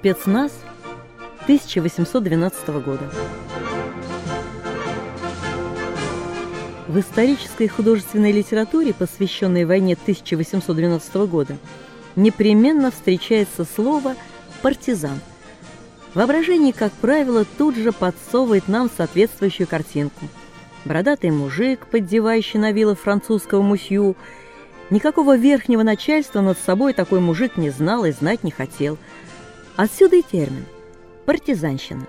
Спецназ 1812 года. В исторической и художественной литературе, посвященной войне 1812 года, непременно встречается слово «партизан». Воображение, как правило, тут же подсовывает нам соответствующую картинку. Бородатый мужик, поддевающий на вилы французского мусью. Никакого верхнего начальства над собой такой мужик не знал и знать не хотел. Отсюда и термин «партизанщина».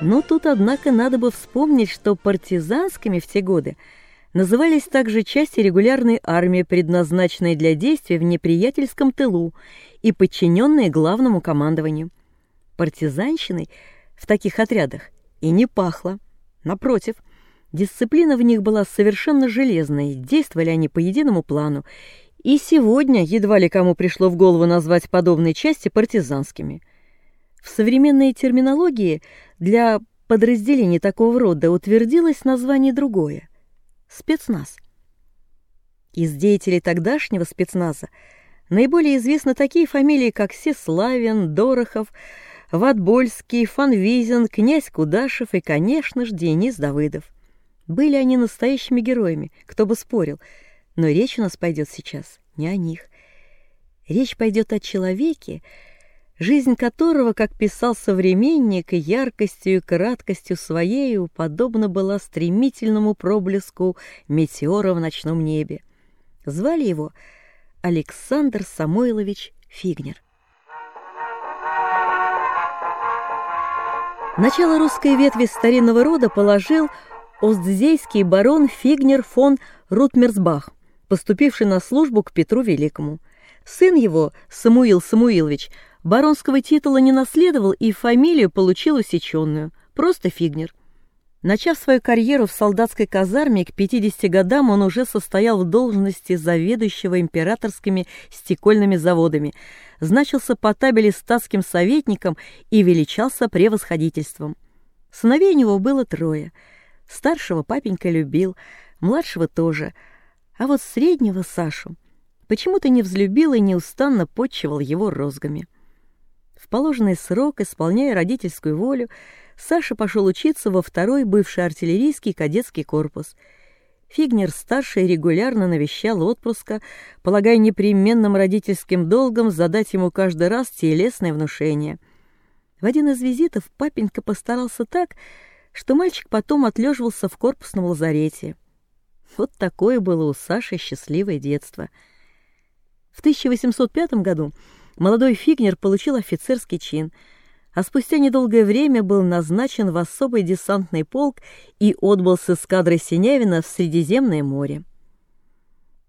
Но тут, однако, надо бы вспомнить, что партизанскими в те годы назывались также части регулярной армии, предназначенные для действий в неприятельском тылу и подчиненные главному командованию. Партизанщиной в таких отрядах и не пахло. Напротив, дисциплина в них была совершенно железной, действовали они по единому плану, и сегодня едва ли кому пришло в голову назвать подобные части партизанскими – в современной терминологии для подразделений такого рода утвердилось название другое – спецназ. Из деятелей тогдашнего спецназа наиболее известны такие фамилии, как Сеславин, Дорохов, Ватбольский, Фанвизин, князь Кудашев и, конечно же, Денис Давыдов. Были они настоящими героями, кто бы спорил, но речь у нас пойдет сейчас не о них. Речь пойдет о человеке, жизнь которого, как писал современник, яркостью и краткостью своею подобно была стремительному проблеску метеора в ночном небе. Звали его Александр Самойлович Фигнер. Начало русской ветви старинного рода положил остзейский барон Фигнер фон Рутмерсбах, поступивший на службу к Петру Великому. Сын его, Самуил Самуилович, Баронского титула не наследовал и фамилию получил усеченную, просто Фигнер. Начав свою карьеру в солдатской казарме, к 50 годам он уже состоял в должности заведующего императорскими стекольными заводами, значился по табели статским советником и величался превосходительством. Сыновей у него было трое. Старшего папенька любил, младшего тоже, а вот среднего Сашу почему-то не взлюбил и неустанно подчивал его розгами. В положенный срок, исполняя родительскую волю, Саша пошел учиться во второй бывший артиллерийский кадетский корпус. Фигнер-старший регулярно навещал отпуска, полагая непременным родительским долгом задать ему каждый раз телесное внушение. В один из визитов папенька постарался так, что мальчик потом отлеживался в корпусном лазарете. Вот такое было у Саши счастливое детство. В 1805 году молодой Фигнер получил офицерский чин, а спустя недолгое время был назначен в особый десантный полк и отбыл с эскадрой Синявина в Средиземное море.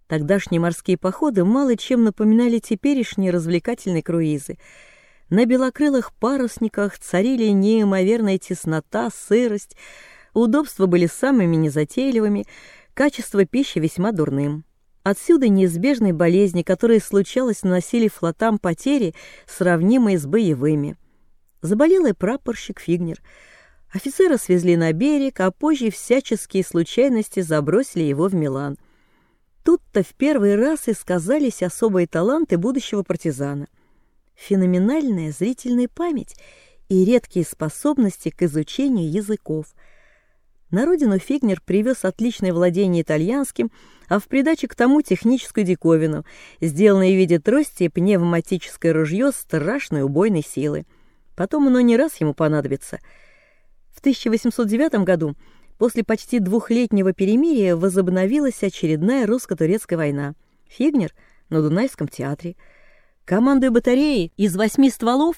Тогдашние морские походы мало чем напоминали теперешние развлекательные круизы. На белокрылых парусниках царили неимоверная теснота, сырость, удобства были самыми незатейливыми, качество пищи весьма дурным. Отсюда неизбежные болезни, которые случалось наносили флотам потери, сравнимые с боевыми. Заболел и прапорщик Фигнер. Офицера свезли на берег, а позже всяческие случайности забросили его в Милан. Тут-то в первый раз и сказались особые таланты будущего партизана. Феноменальная зрительная память и редкие способности к изучению языков – на родину Фигнер привез отличное владение итальянским, а в придачу к тому техническую диковину, сделанное в виде трости пневматическое ружье страшной убойной силы. Потом оно не раз ему понадобится. В 1809 году, после почти двухлетнего перемирия, возобновилась очередная русско-турецкая война. Фигнер на Дунайском театре. Командой батареи из восьми стволов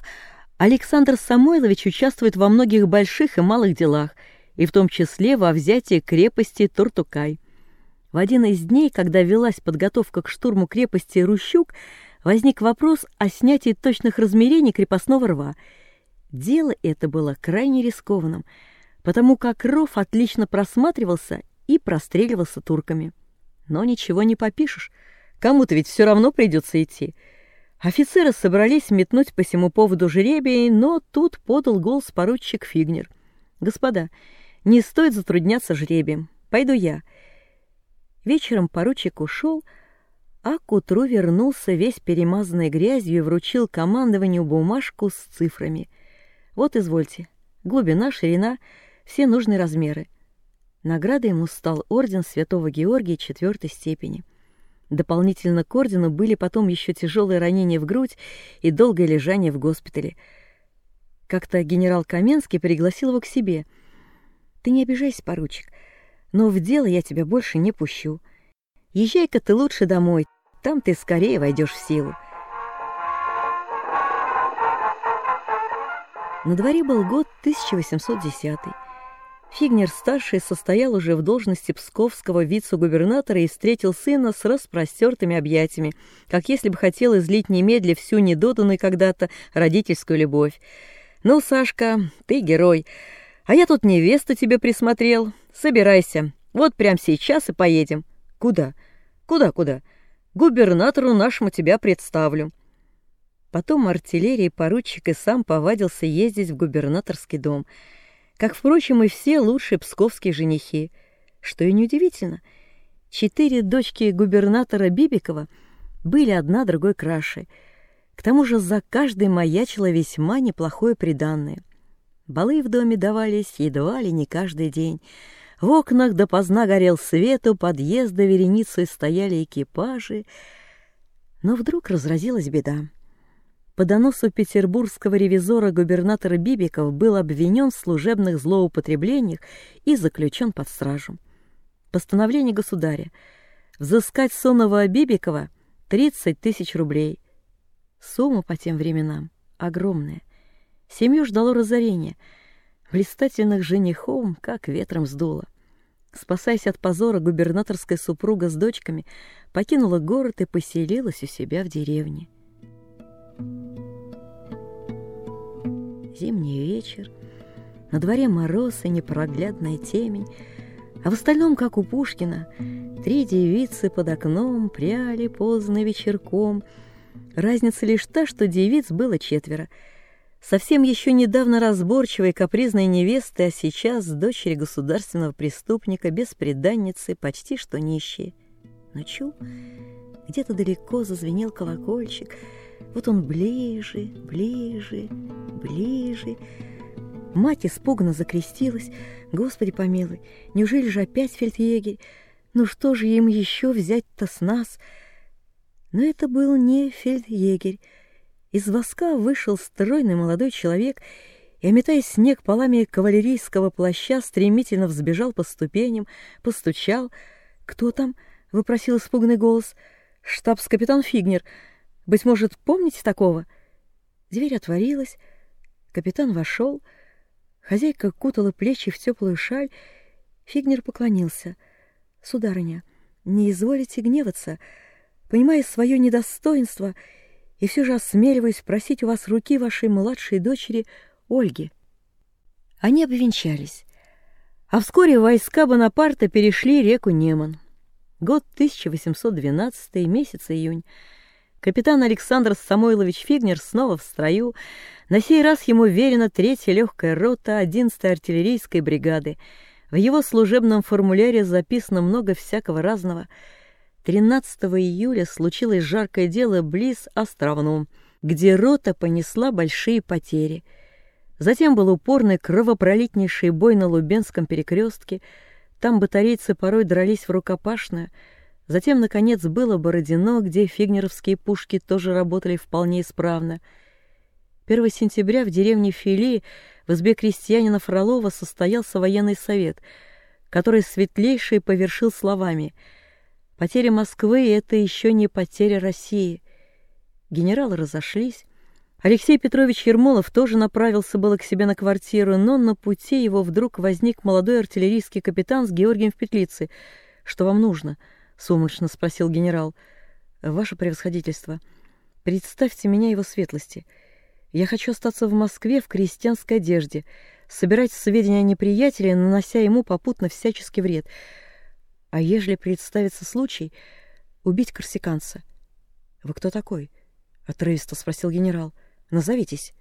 Александр Самойлович участвует во многих больших и малых делах – и в том числе во взятии крепости Туртукай. В один из дней, когда велась подготовка к штурму крепости Рущук, возник вопрос о снятии точных размерений крепостного рва. Дело это было крайне рискованным, потому как ров отлично просматривался и простреливался турками. Но ничего не попишешь, кому-то ведь все равно придется идти. Офицеры собрались метнуть по всему поводу жребий, но тут подал голос поручик Фигнер. «Господа, не стоит затрудняться жребием. Пойду я. Вечером поручик ушел, а к утру вернулся весь перемазанный грязью и вручил командованию бумажку с цифрами. Вот, извольте, глубина, ширина, все нужные размеры. Наградой ему стал орден Святого Георгия четвертой степени. Дополнительно к ордену были потом еще тяжелые ранения в грудь и долгое лежание в госпитале. Как-то генерал Каменский пригласил его к себе. «Ты не обижайся, поручик, но в дело я тебя больше не пущу. Езжай-ка ты лучше домой, там ты скорее войдешь в силу». На дворе был год 1810 Фигнер-старший состоял уже в должности псковского вице-губернатора и встретил сына с распростертыми объятиями, как если бы хотел излить немедля всю недоданную когда-то родительскую любовь. «Ну, Сашка, ты герой, а я тут невесту тебе присмотрел. Собирайся, вот прямо сейчас и поедем». «Куда? Куда-куда? Губернатору нашему тебя представлю». Потом артиллерии поручик и сам повадился ездить в губернаторский дом — как, впрочем, и все лучшие псковские женихи. Что и неудивительно, четыре дочки губернатора Бибикова были одна другой краше. К тому же за каждой маячило весьма неплохое приданное. Балы в доме давались едва ли не каждый день. В окнах допоздна горел свет, у подъезда вереницей стояли экипажи. Но вдруг разразилась беда. По доносу петербургского ревизора губернатора Бибиков был обвинен в служебных злоупотреблениях и заключен под стражу. Постановление государя взыскать сонного Бибикова 30 тысяч рублей. Сумма по тем временам огромная. Семью ждало разорение. Блистательных женихов как ветром сдуло. Спасаясь от позора, губернаторская супруга с дочками покинула город и поселилась у себя в деревне. Зимний вечер, на дворе мороз и непроглядная темень, а в остальном, как у Пушкина, три девицы под окном пряли поздно вечерком. Разница лишь та, что девиц было четверо. Совсем еще недавно разборчивой капризной невесты, а сейчас дочери государственного преступника, беспреданницы, почти что нищие. Но чу, где-то далеко зазвенел колокольчик — вот он ближе, ближе, ближе. Мать испуганно закрестилась. Господи помилуй, неужели же опять фельдъегерь? Ну что же им еще взять-то с нас? Но это был не фельдъегерь. Из воска вышел стройный молодой человек и, ометая снег полами кавалерийского плаща, стремительно взбежал по ступеням, постучал. «Кто там?» — выпросил испуганный голос. «Штабс-капитан Фигнер», быть может, помните такого? Дверь отворилась, капитан вошел, хозяйка кутала плечи в теплую шаль, Фигнер поклонился. «Сударыня, не изволите гневаться, понимая свое недостоинство, и все же осмеливаюсь просить у вас руки вашей младшей дочери Ольги». Они обвенчались, а вскоре войска Бонапарта перешли реку Неман. Год 1812, месяц июнь. Капитан Александр Самойлович Фигнер снова в строю. На сей раз ему верена третья легкая рота 11-й артиллерийской бригады. В его служебном формуляре записано много всякого разного. 13 июля случилось жаркое дело близ Островном, где рота понесла большие потери. Затем был упорный кровопролитнейший бой на Лубенском перекрестке. Там батарейцы порой дрались в рукопашную — Затем, наконец, было Бородино, где фигнеровские пушки тоже работали вполне исправно. 1 сентября в деревне Фили в избе крестьянина Фролова состоялся военный совет, который светлейший повершил словами «Потеря Москвы — это еще не потеря России». Генералы разошлись. Алексей Петрович Ермолов тоже направился было к себе на квартиру, но на пути его вдруг возник молодой артиллерийский капитан с Георгием в петлице. «Что вам нужно?» сумрачно спросил генерал. Ваше превосходительство, представьте меня его светлости. Я хочу остаться в Москве в крестьянской одежде, собирать сведения о неприятеле, нанося ему попутно всяческий вред. А ежели представится случай, убить корсиканца. Вы кто такой? отрывисто спросил генерал. Назовитесь.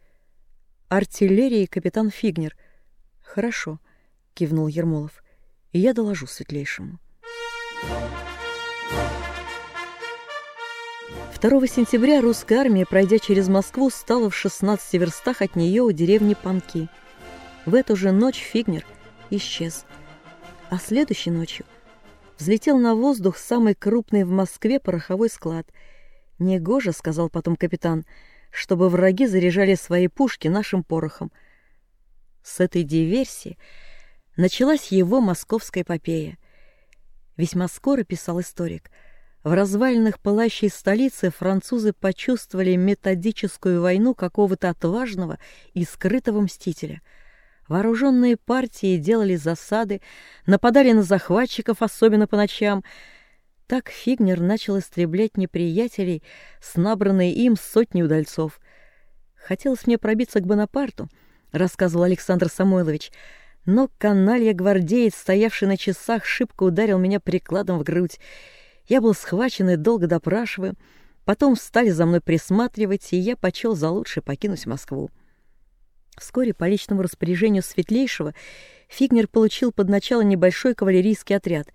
Артиллерии капитан Фигнер. Хорошо, кивнул Ермолов. И я доложу светлейшему. Thank you. 2 сентября русская армия, пройдя через Москву, стала в 16 верстах от нее у деревни Панки. В эту же ночь Фигнер исчез. А следующей ночью взлетел на воздух самый крупный в Москве пороховой склад. «Негоже», — сказал потом капитан, — «чтобы враги заряжали свои пушки нашим порохом». С этой диверсии началась его московская эпопея. Весьма скоро, писал историк, в развалинах пылающей столицы французы почувствовали методическую войну какого-то отважного и скрытого мстителя. Вооруженные партии делали засады, нападали на захватчиков, особенно по ночам. Так Фигнер начал истреблять неприятелей с набранной им сотней удальцов. Хотелось мне пробиться к Бонапарту — рассказывал Александр Самойлович. Но каналья-гвардеец, стоявший на часах, шибко ударил меня прикладом в грудь. Я был схвачен и долго допрашиваю. Потом стали за мной присматривать, и я почел за лучше покинуть Москву. Вскоре по личному распоряжению Светлейшего Фигнер получил под начало небольшой кавалерийский отряд.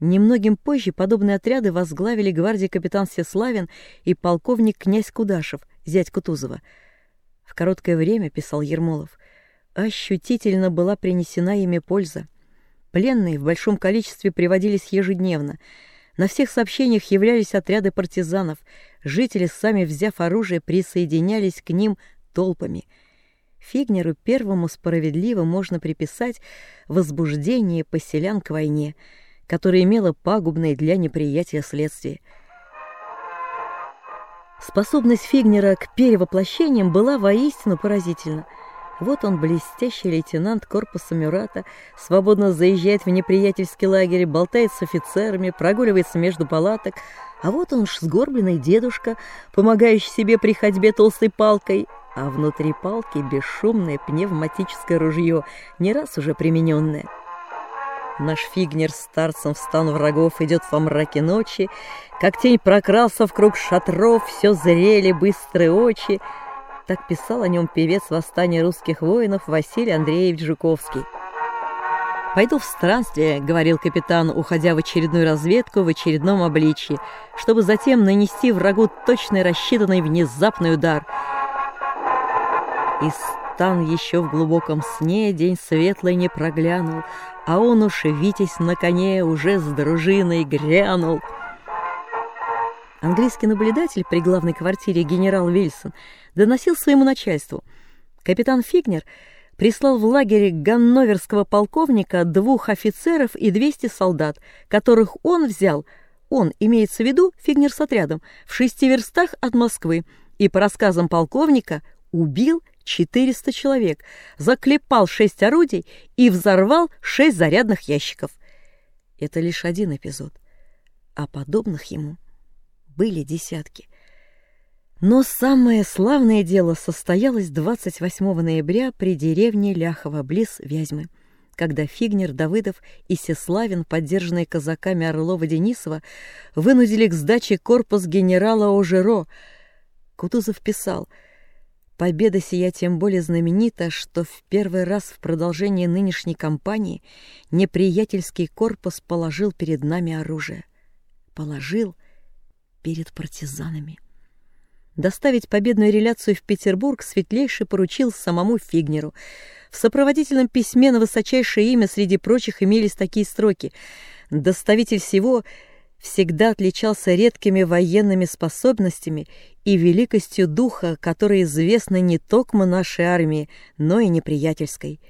Немногим позже подобные отряды возглавили гвардии капитан Сеславин и полковник князь Кудашев, зять Кутузова — в короткое время, писал Ермолов, ощутительно была принесена ими польза. Пленные в большом количестве приводились ежедневно. На всех сообщениях являлись отряды партизанов. Жители, сами взяв оружие, присоединялись к ним толпами. Фигнеру первому справедливо можно приписать возбуждение поселян к войне, которое имело пагубные для неприятия следствия. Способность Фигнера к перевоплощениям была воистину поразительна. Вот он, блестящий лейтенант корпуса Мюрата, свободно заезжает в неприятельский лагерь, болтает с офицерами, прогуливается между палаток, а вот он уж сгорбленный дедушка, помогающий себе при ходьбе толстой палкой, а внутри палки бесшумное пневматическое ружье, не раз уже примененное. Наш фигнер старцем в стан врагов идет во мраке ночи, Как тень прокрался в круг шатров, Все зрели быстрые очи. Так писал о нем певец восстания русских воинов Василий Андреевич Жуковский. «Пойду в странствие», — говорил капитан, уходя в очередную разведку в очередном обличье, чтобы затем нанести врагу точный рассчитанный внезапный удар. И стан еще в глубоком сне день светлый не проглянул, а он уж, витязь на коне, уже с дружиной грянул. Английский наблюдатель при главной квартире генерал Вильсон доносил своему начальству. Капитан Фигнер прислал в лагере ганноверского полковника двух офицеров и 200 солдат, которых он взял, он, имеется в виду, Фигнер с отрядом, в шести верстах от Москвы, и, по рассказам полковника, убил 400 человек, заклепал шесть орудий и взорвал шесть зарядных ящиков. Это лишь один эпизод, а подобных ему были десятки. Но самое славное дело состоялось 28 ноября при деревне Ляхово, близ Вязьмы, когда Фигнер, Давыдов и Сеславин, поддержанные казаками Орлова-Денисова, вынудили к сдаче корпус генерала Ожеро. Кутузов писал — Победа сия тем более знаменита, что в первый раз в продолжении нынешней кампании неприятельский корпус положил перед нами оружие. Положил перед партизанами. Доставить победную реляцию в Петербург Светлейший поручил самому Фигнеру. В сопроводительном письме на высочайшее имя среди прочих имелись такие строки «Доставитель всего всегда отличался редкими военными способностями и великостью духа, которая известна не только нашей армии, но и неприятельской.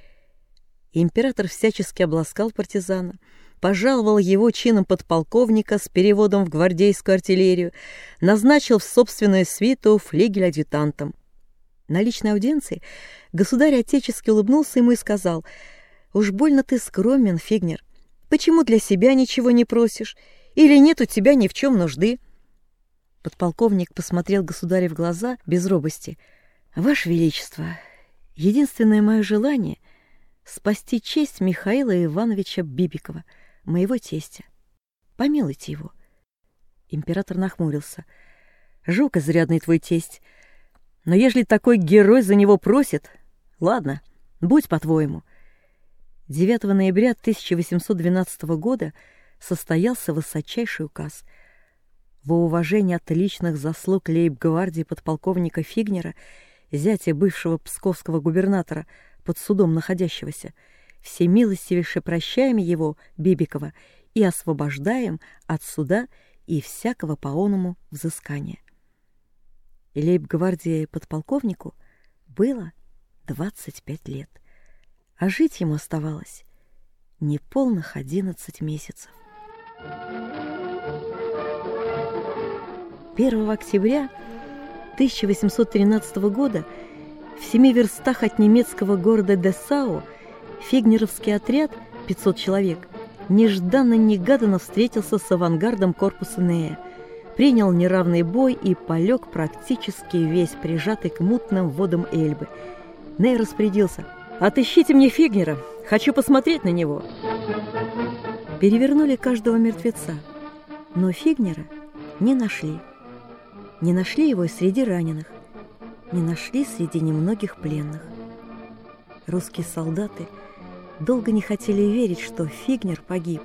Император всячески обласкал партизана, пожаловал его чином подполковника с переводом в гвардейскую артиллерию, назначил в собственную свиту флигель-адъютантом. На личной аудиенции государь отечески улыбнулся ему и сказал, «Уж больно ты скромен, Фигнер. Почему для себя ничего не просишь? Или нет у тебя ни в чем нужды?» Подполковник посмотрел государю в глаза без робости. «Ваше Величество, единственное мое желание — спасти честь Михаила Ивановича Бибикова, моего тестя. Помилуйте его». Император нахмурился. «Жук изрядный твой тесть. Но ежели такой герой за него просит, ладно, будь по-твоему». 9 ноября 1812 года состоялся высочайший указ — Во уважение от личных заслуг лейб-гвардии подполковника Фигнера, зятя бывшего псковского губернатора, под судом находящегося, всемилостивейше прощаем его, Бибикова, и освобождаем от суда и всякого по-оному взыскания. Лейб-гвардии подполковнику было 25 лет, а жить ему оставалось неполных 11 месяцев. 1 октября 1813 года в семи верстах от немецкого города Десау фигнеровский отряд, 500 человек, нежданно-негаданно встретился с авангардом корпуса Нея, принял неравный бой и полег практически весь прижатый к мутным водам Эльбы. Ней распорядился «Отыщите мне Фигнера, хочу посмотреть на него». Перевернули каждого мертвеца, но Фигнера не нашли. Не нашли его и среди раненых, не нашли среди немногих пленных. Русские солдаты долго не хотели верить, что Фигнер погиб.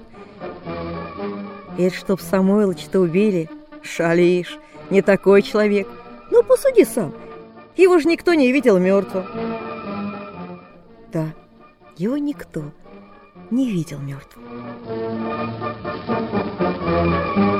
«Это чтоб Самойлович-то убили? Шалишь, не такой человек. Ну, посуди сам, его же никто не видел мертвым». Да, его никто не видел мертвым. Música